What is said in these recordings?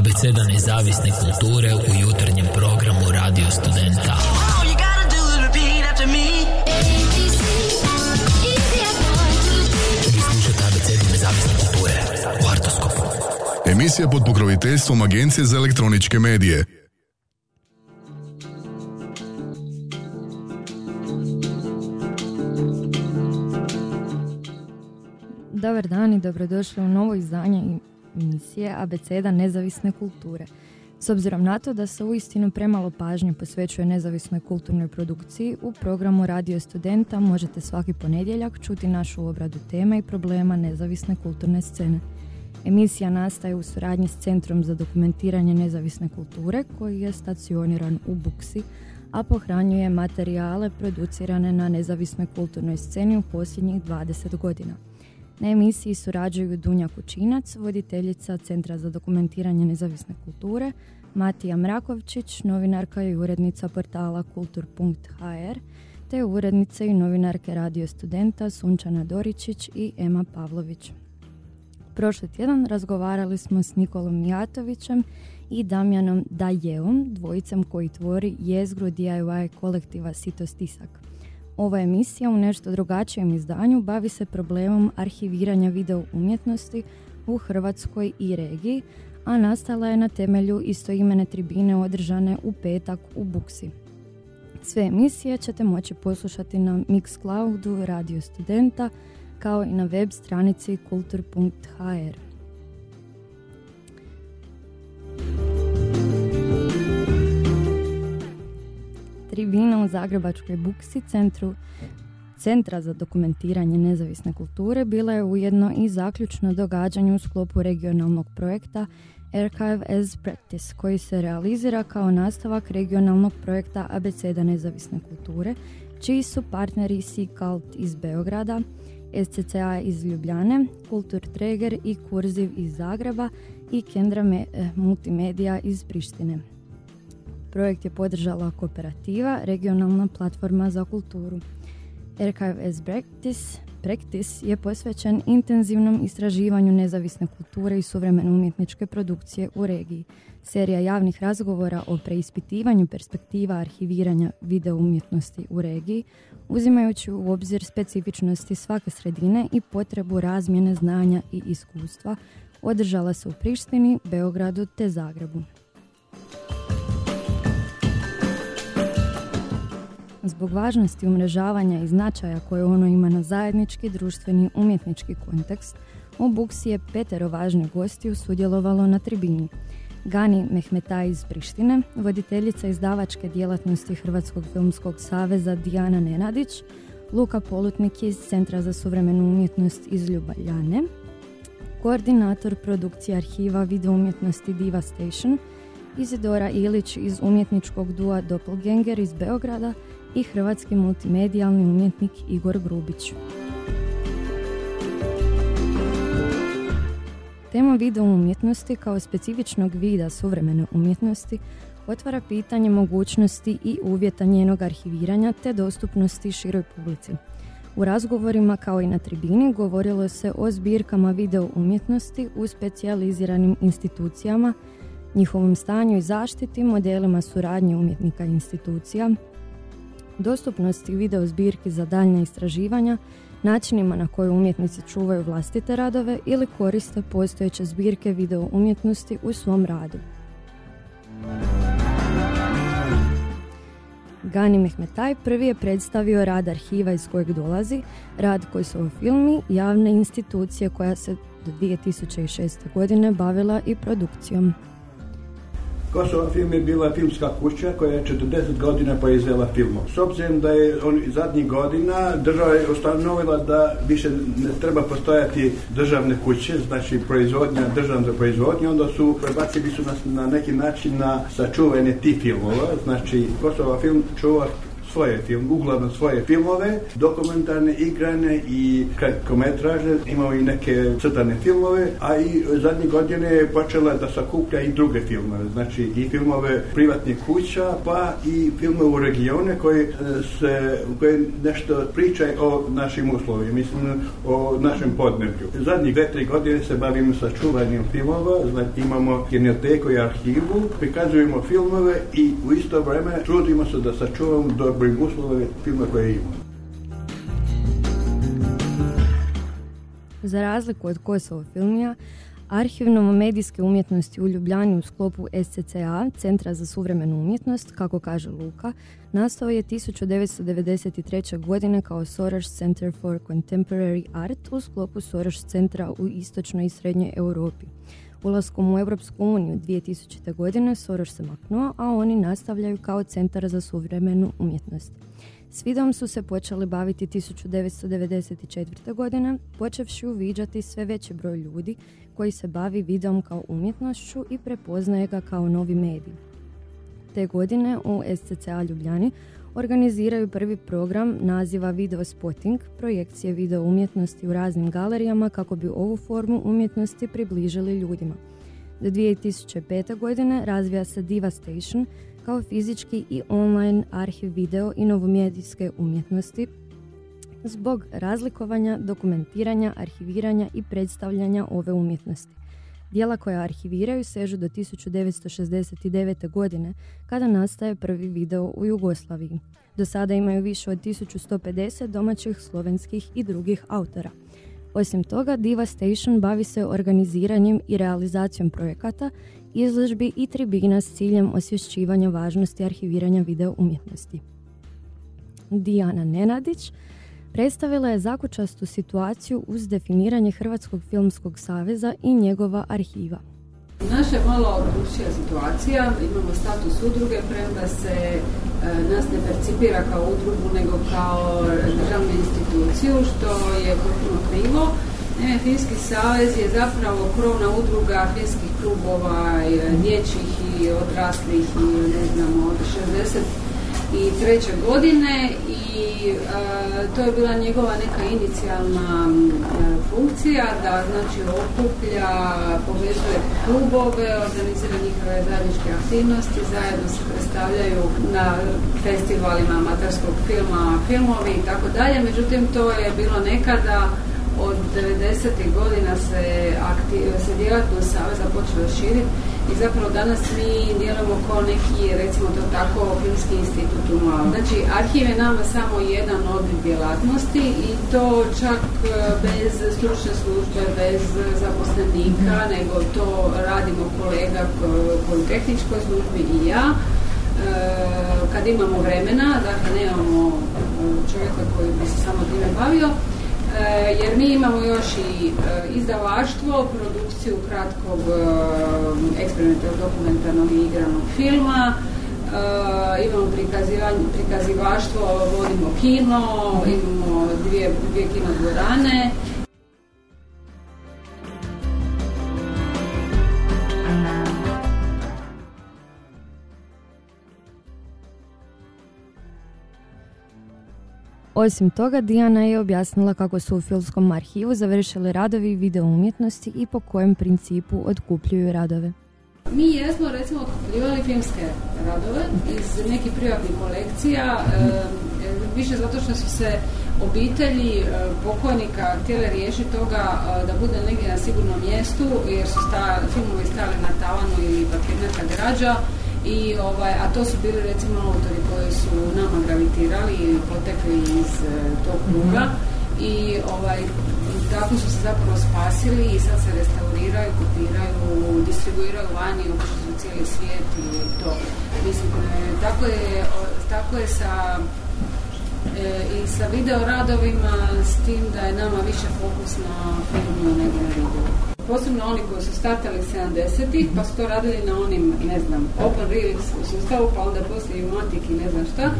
Abeceda nezavisne kulture u jutarnjem programu Radio Studenta. Vi slušate Abecedu nezavisne kulture u Artoskopu. Emisija pod pokroviteljstvom Agencije za elektroničke medije. Dobar dan i dobrodošli u novo izdanje emisije Abeceda nezavisne kulture. S obzirom na to da se uistinu premalo pažnje posvećuje nezavisnoj kulturnoj produkciji, u programu Radio Studenta možete svaki ponedjeljak čuti našu obradu tema i problema nezavisne kulturne scene. Emisija nastaje u suradnji s Centrom za dokumentiranje nezavisne kulture koji je stacioniran u Buksi, a pohranjuje materijale producirane na nezavisnoj kulturnoj sceni u posljednjih 20 godina. Na emisiji surađuju Dunja Kučinac, voditeljica Centra za dokumentiranje nezavisne kulture, Matija Mrakovčić, novinarka i urednica portala kultur.hr, te urednice i novinarke radio studenta Sunčana Doričić i Ema Pavlović. Prošli tjedan razgovarali smo s Nikolom Mijatovićem i Damjanom Dajevom, dvojicom koji tvori jezgru DIY kolektiva Sito Stisak. Ova emisija u nešto drugačijem izdanju bavi se problemom arhiviranja video umjetnosti u Hrvatskoj i regiji, a nastala je na temelju istoimene tribine održane u petak u Buksi. Sve emisije ćete moći poslušati na Mixcloudu Radio Studenta kao i na web stranici kultur.hr. Tribina u Zagrebačkoj Buksi, centru Centra za dokumentiranje nezavisne kulture bila je ujedno i zaključno događanje u sklopu regionalnog projekta Archive as Practice, koji se realizira kao nastavak regionalnog projekta Abeceda nezavisne kulture, čiji su partneri Cult iz Beograda, SCCA iz Ljubljane, Kultur Treger i Kurziv iz Zagreba i Kendra eh, Multimedia iz Prištine. Projekt je podržala kooperativa, regionalna platforma za kulturu. As Practice, Practice je posvećen intenzivnom istraživanju nezavisne kulture i suvremene umjetničke produkcije u regiji. Serija javnih razgovora o preispitivanju perspektiva arhiviranja video umjetnosti u regiji, uzimajući u obzir specifičnosti svake sredine i potrebu razmjene znanja i iskustva, održala se u Prištini, Beogradu te Zagrebu. Zbog važnosti umrežavanja i značaja koje ono ima na zajednički, društveni, umjetnički kontekst, u Buksi je petero važnih gostiju sudjelovalo na tribini. Gani Mehmetaj iz Prištine, voditeljica izdavačke djelatnosti Hrvatskog filmskog saveza Dijana Nenadić, Luka Polutnik iz Centra za suvremenu umjetnost iz Ljubaljane, koordinator produkcije arhiva video umjetnosti Diva Station, Izidora Ilić iz umjetničkog dua Doppelganger iz Beograda i hrvatski multimedijalni umjetnik Igor Grubić. Tema video umjetnosti kao specifičnog vida suvremene umjetnosti otvara pitanje mogućnosti i uvjeta njenog arhiviranja te dostupnosti široj publici. U razgovorima kao i na tribini govorilo se o zbirkama video umjetnosti u specijaliziranim institucijama, njihovom stanju i zaštiti, modelima suradnje umjetnika i institucija, dostupnosti video zbirki za daljnja istraživanja, načinima na koje umjetnici čuvaju vlastite radove ili koriste postojeće zbirke video umjetnosti u svom radu. Gani Mehmetaj prvi je predstavio rad arhiva iz kojeg dolazi, rad koji su filmi javne institucije koja se do 2006. godine bavila i produkcijom. Kosova film je bila filmska kuća koja je 40 godina proizvela filmom. S obzirom da je on zadnjih godina država je ustanovila da više ne treba postojati državne kuće, znači proizvodnja, državna proizvodnja, onda su prebacili su nas na neki način na sačuvanje tih filmova, znači Kosova film čuva svoje film, uglavnom svoje filmove, dokumentarne, igrane i kratkometraže, imao i neke crtane filmove, a i zadnje godine je počela da sakuplja i druge filmove, znači i filmove privatnih kuća, pa i filmove u regione koji e, se, koje nešto pričaju o našim uslovima, mislim o našem podneblju. Zadnjih dve, tri godine se bavimo sa čuvanjem filmova, znači imamo genioteku i arhivu, prikazujemo filmove i u isto vrijeme trudimo se da sačuvamo dobrim uslove filma koje imamo. Za razliku od Kosovo filmija, Arhivno-medijske umjetnosti u Ljubljani u sklopu SCCA, Centra za suvremenu umjetnost, kako kaže Luka, nastao je 1993. godine kao Soros Center for Contemporary Art u sklopu Soros Centra u istočnoj i srednjoj Europi. Ulaskom u Europsku uniju 2000. godine Soros se maknuo, a oni nastavljaju kao Centar za suvremenu umjetnost. S videom su se počeli baviti 1994. godine, počevši uviđati sve veći broj ljudi koji se bavi videom kao umjetnošću i prepoznaje ga kao novi medij. Te godine u SCCA Ljubljani organiziraju prvi program naziva Video Spotting, projekcije video umjetnosti u raznim galerijama kako bi ovu formu umjetnosti približili ljudima. Do 2005. godine razvija se Diva Station kao fizički i online arhiv video i novomedijske umjetnosti zbog razlikovanja, dokumentiranja, arhiviranja i predstavljanja ove umjetnosti. Dijela koja arhiviraju sežu do 1969. godine, kada nastaje prvi video u Jugoslaviji. Do sada imaju više od 1150 domaćih, slovenskih i drugih autora. Osim toga, Diva Station bavi se organiziranjem i realizacijom projekata, izložbi i tribina s ciljem osvješćivanja važnosti arhiviranja video umjetnosti. Dijana Nenadić predstavila je zakučastu situaciju uz definiranje Hrvatskog filmskog saveza i njegova arhiva. Naša je malo drugčija situacija, imamo status udruge, premda se e, nas ne percipira kao udrugu, nego kao državnu instituciju, što je potpuno krivo. Ne, Finski savez je zapravo krovna udruga finskih klubova, dječjih i odraslih i ne znam, od 60 i treće godine i e, to je bila njegova neka inicijalna e, funkcija da znači okuplja, povezuje klubove, organizira njihove zajedničke aktivnosti, zajedno se predstavljaju na festivalima amaterskog filma, filmovi i tako dalje. Međutim, to je bilo nekada od 90. godina se, aktiv, se djelatnost Saveza počela širiti i zapravo danas mi djelujemo kao neki, recimo to tako, filmski institut u Znači, arhiv je nama samo jedan od djelatnosti i to čak e, bez stručne službe, bez zaposlenika, nego to radimo kolega koji u tehničkoj službi i ja. E, kad imamo vremena, dakle nemamo e, čovjeka koji bi se samo time bavio, E, jer mi imamo još i e, izdavaštvo, produkciju kratkog e, eksperimentalnog dokumentarnog i igranog filma, imamo prikazivaštvo, vodimo kino, imamo dvije, dvije kino dvorane, Osim toga, Dijana je objasnila kako su u filmskom arhivu završili radovi video umjetnosti i po kojem principu otkupljuju radove. Mi jesmo recimo otkupljivali filmske radove iz nekih privatnih kolekcija, više zato što su se obitelji e, pokojnika htjele riješiti toga e, da bude negdje na sigurnom mjestu jer su sta, filmovi stali na tavanu ili papirnata građa i ovaj, a to su bili recimo autori koji su nama gravitirali i potekli iz e, tog kruga. I ovaj, tako su se zapravo spasili i sad se restauriraju, kopiraju, distribuiraju vani, su cijeli svijet i to. Mislim, e, tako je, tako je sa e, i sa video radovima s tim da je nama više fokus na filmu nego na video posebno oni koji su startali 70-ih, pa su to radili na onim, ne znam, open reels u sustavu, pa onda poslije i Matic i ne znam šta, e,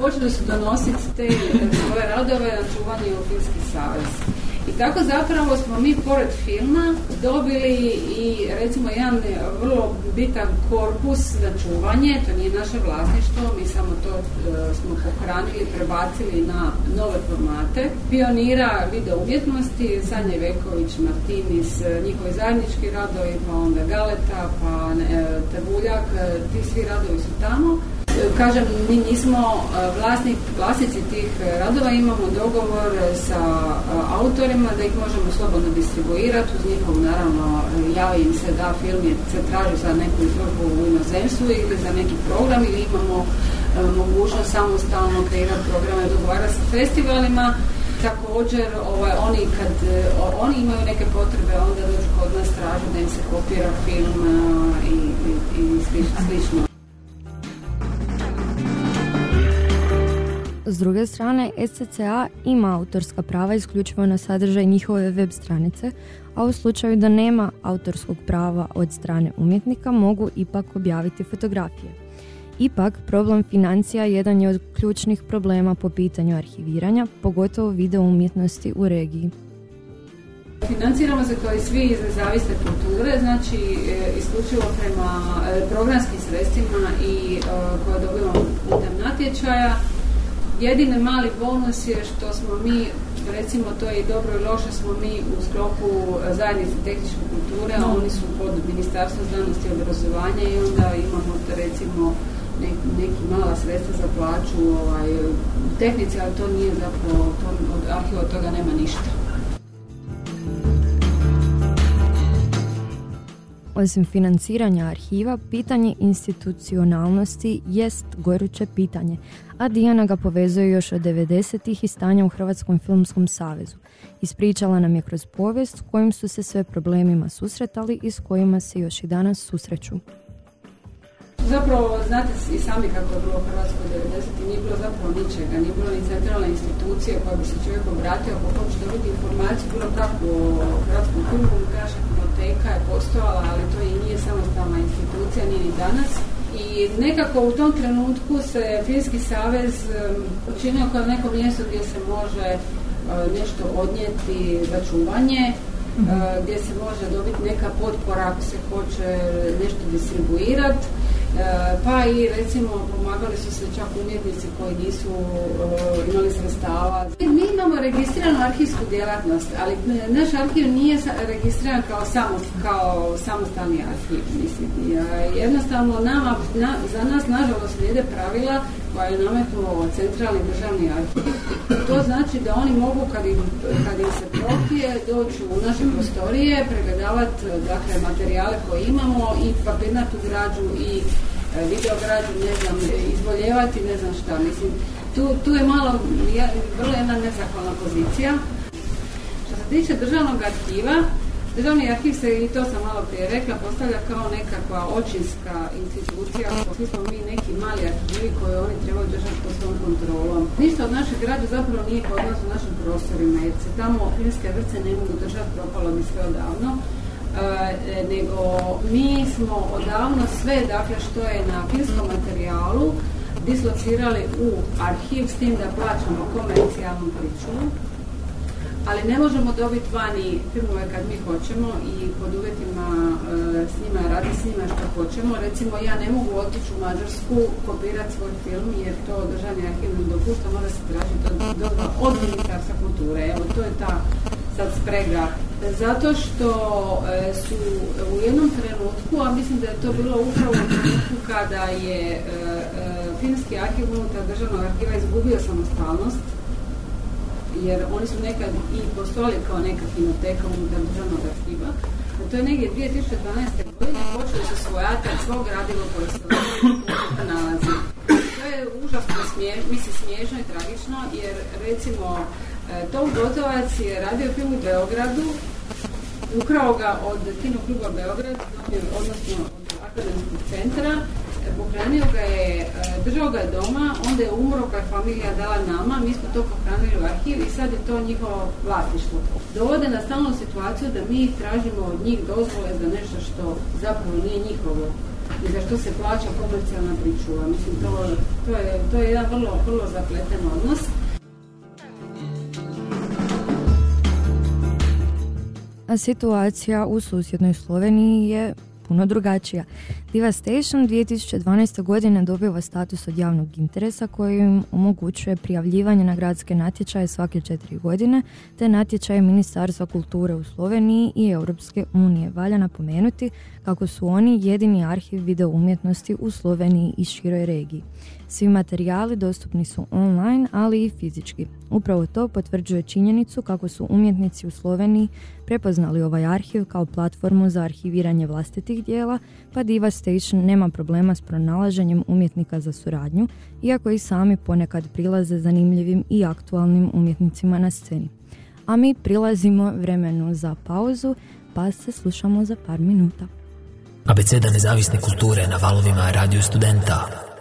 počeli su donositi te svoje radove na čuvanje u Filmski savez. I I tako zapravo smo mi pored filma dobili i recimo jedan vrlo bitan korpus za čuvanje, to nije naše vlasništvo, mi samo to e, smo pohranili, prebacili na nove formate. Pionira video umjetnosti, Sanja Veković, Martinis, njihovi zajednički radovi, pa onda Galeta, pa e, Tebuljak, e, ti svi radovi su tamo. Kažem, mi nismo e, vlasnik, vlasnici tih e, radova, imamo dogovor sa e, autorima da ih možemo slobodno distribuirati, uz njihov naravno javi im se da film je, se traži za neku izložbu u inozemstvu ili za neki program ili imamo mogućnost samostalno kreirati programe, dogovarati sa festivalima. Također, ovaj, oni kad oni imaju neke potrebe, onda dođu kod nas traže da im se kopira film i, i, i slično. S druge strane, SCCA ima autorska prava isključivo na sadržaj njihove web stranice, a u slučaju da nema autorskog prava od strane umjetnika mogu ipak objaviti fotografije. Ipak, problem financija jedan je od ključnih problema po pitanju arhiviranja, pogotovo video umjetnosti u regiji. Financiramo se kao i svi iz nezavisne kulture, znači e, isključivo prema e, programskim sredstvima i e, koje dobivamo putem natječaja. Jedini mali bonus je što smo mi, recimo to je i dobro i loše, smo mi u sklopu zajednice tehničke kulture, a oni su pod Ministarstvom znanosti i obrazovanja i onda imamo recimo neki, mala sredstva za plaću ovaj, tehnici, ali to nije zapravo, to, od arhiva toga nema ništa. Osim financiranja arhiva, pitanje institucionalnosti jest goruće pitanje, a Dijana ga povezuje još od 90-ih i stanja u Hrvatskom filmskom savezu. Ispričala nam je kroz povijest s kojim su se sve problemima susretali i s kojima se još i danas susreću. Zapravo, znate i sami kako je bilo u Hrvatskoj 90. nije bilo zapravo ničega, nije bilo ni centralne institucije koja bi se čovjek obratio ako hoće dobiti informaciju bilo kakvu o Hrvatskom filmu, kaže kinoteka je postojala, ali to i nije samostalna institucija, nije ni danas. I nekako u tom trenutku se Finski savez učinio kao neko mjesto gdje se može e, nešto odnijeti za čuvanje, e, gdje se može dobiti neka potpora ako se hoće nešto distribuirati pa i recimo pomagali su se čak umjetnici koji nisu uh, imali sredstava. Mi imamo registriranu arhivsku djelatnost, ali naš arhiv nije registriran kao, samo, kao samostalni arhiv. Mislim. Jednostavno nama, na, za nas nažalost slijede pravila koja je nametnuo centralni državni arhiv. To znači da oni mogu kad im, kad im se prohtije doći u naše prostorije, pregledavati dakle, materijale koje imamo i papirnatu građu i e, video građu, ne znam, izvoljevati, ne znam šta. Mislim, tu, tu je malo, vrlo jedna nezahvalna pozicija. Što se tiče državnog arhiva, Državni arhiv se, i to sam malo prije rekla, postavlja kao nekakva očinska institucija, svi smo mi neki mali arhivi koje oni trebaju držati pod svom kontrolom. Ništa od našeg grada zapravo nije kod nas u našim prostorima, jer se tamo finske vrce ne mogu držati, propalo bi sve odavno. E, nego mi smo odavno sve, dakle, što je na filmskom materijalu, dislocirali u arhiv s tim da plaćamo komercijalnu priču ali ne možemo dobiti vani filmove kad mi hoćemo i pod uvjetima e, s njima raditi s njima što hoćemo. Recimo ja ne mogu otići u Mađarsku kopirati svoj film jer to državni arhiv ne dopušta, mora se tražiti od, od ministarstva kulture. Evo to je ta sad sprega. Zato što e, su u jednom trenutku, a mislim da je to bilo upravo u trenutku kada je e, finski arhiv unutar državnog arhiva izgubio samostalnost, jer oni su nekad i postojali kao neka kinoteka unutar državnog arhiva. A to je negdje 2012. godine počeli su svojatati svog gradivo koje se nalazi. To je užasno smije, mislim, smiješno i tragično, jer recimo e, Tom Gotovac je radio film u Beogradu, ukrao ga od Kino kluba Beograd, odnosno od akademskog centra, pohranio ga je, e, držao ga je doma, onda je umro kad je familija dala nama, mi smo to pohranili u arhiv i sad je to njihovo vlasništvo. Dovode na stalnu situaciju da mi tražimo od njih dozvole za nešto što zapravo nije njihovo i za što se plaća komercijalna pričuva. Mislim, to, to, je, to je jedan vrlo, vrlo zapleten odnos. a situacija u susjednoj Sloveniji je puno drugačija. Diva Station 2012. godine dobiva status od javnog interesa koji im omogućuje prijavljivanje na gradske natječaje svake četiri godine, te natječaje Ministarstva kulture u Sloveniji i Europske unije. Valja napomenuti kako su oni jedini arhiv video umjetnosti u Sloveniji i široj regiji. Svi materijali dostupni su online, ali i fizički. Upravo to potvrđuje činjenicu kako su umjetnici u Sloveniji prepoznali ovaj arhiv kao platformu za arhiviranje vlastitih dijela, pa Diva Station nema problema s pronalaženjem umjetnika za suradnju, iako i sami ponekad prilaze zanimljivim i aktualnim umjetnicima na sceni. A mi prilazimo vremenu za pauzu, pa se slušamo za par minuta. Abeceda nezavisne kulture na valovima Radio Studenta.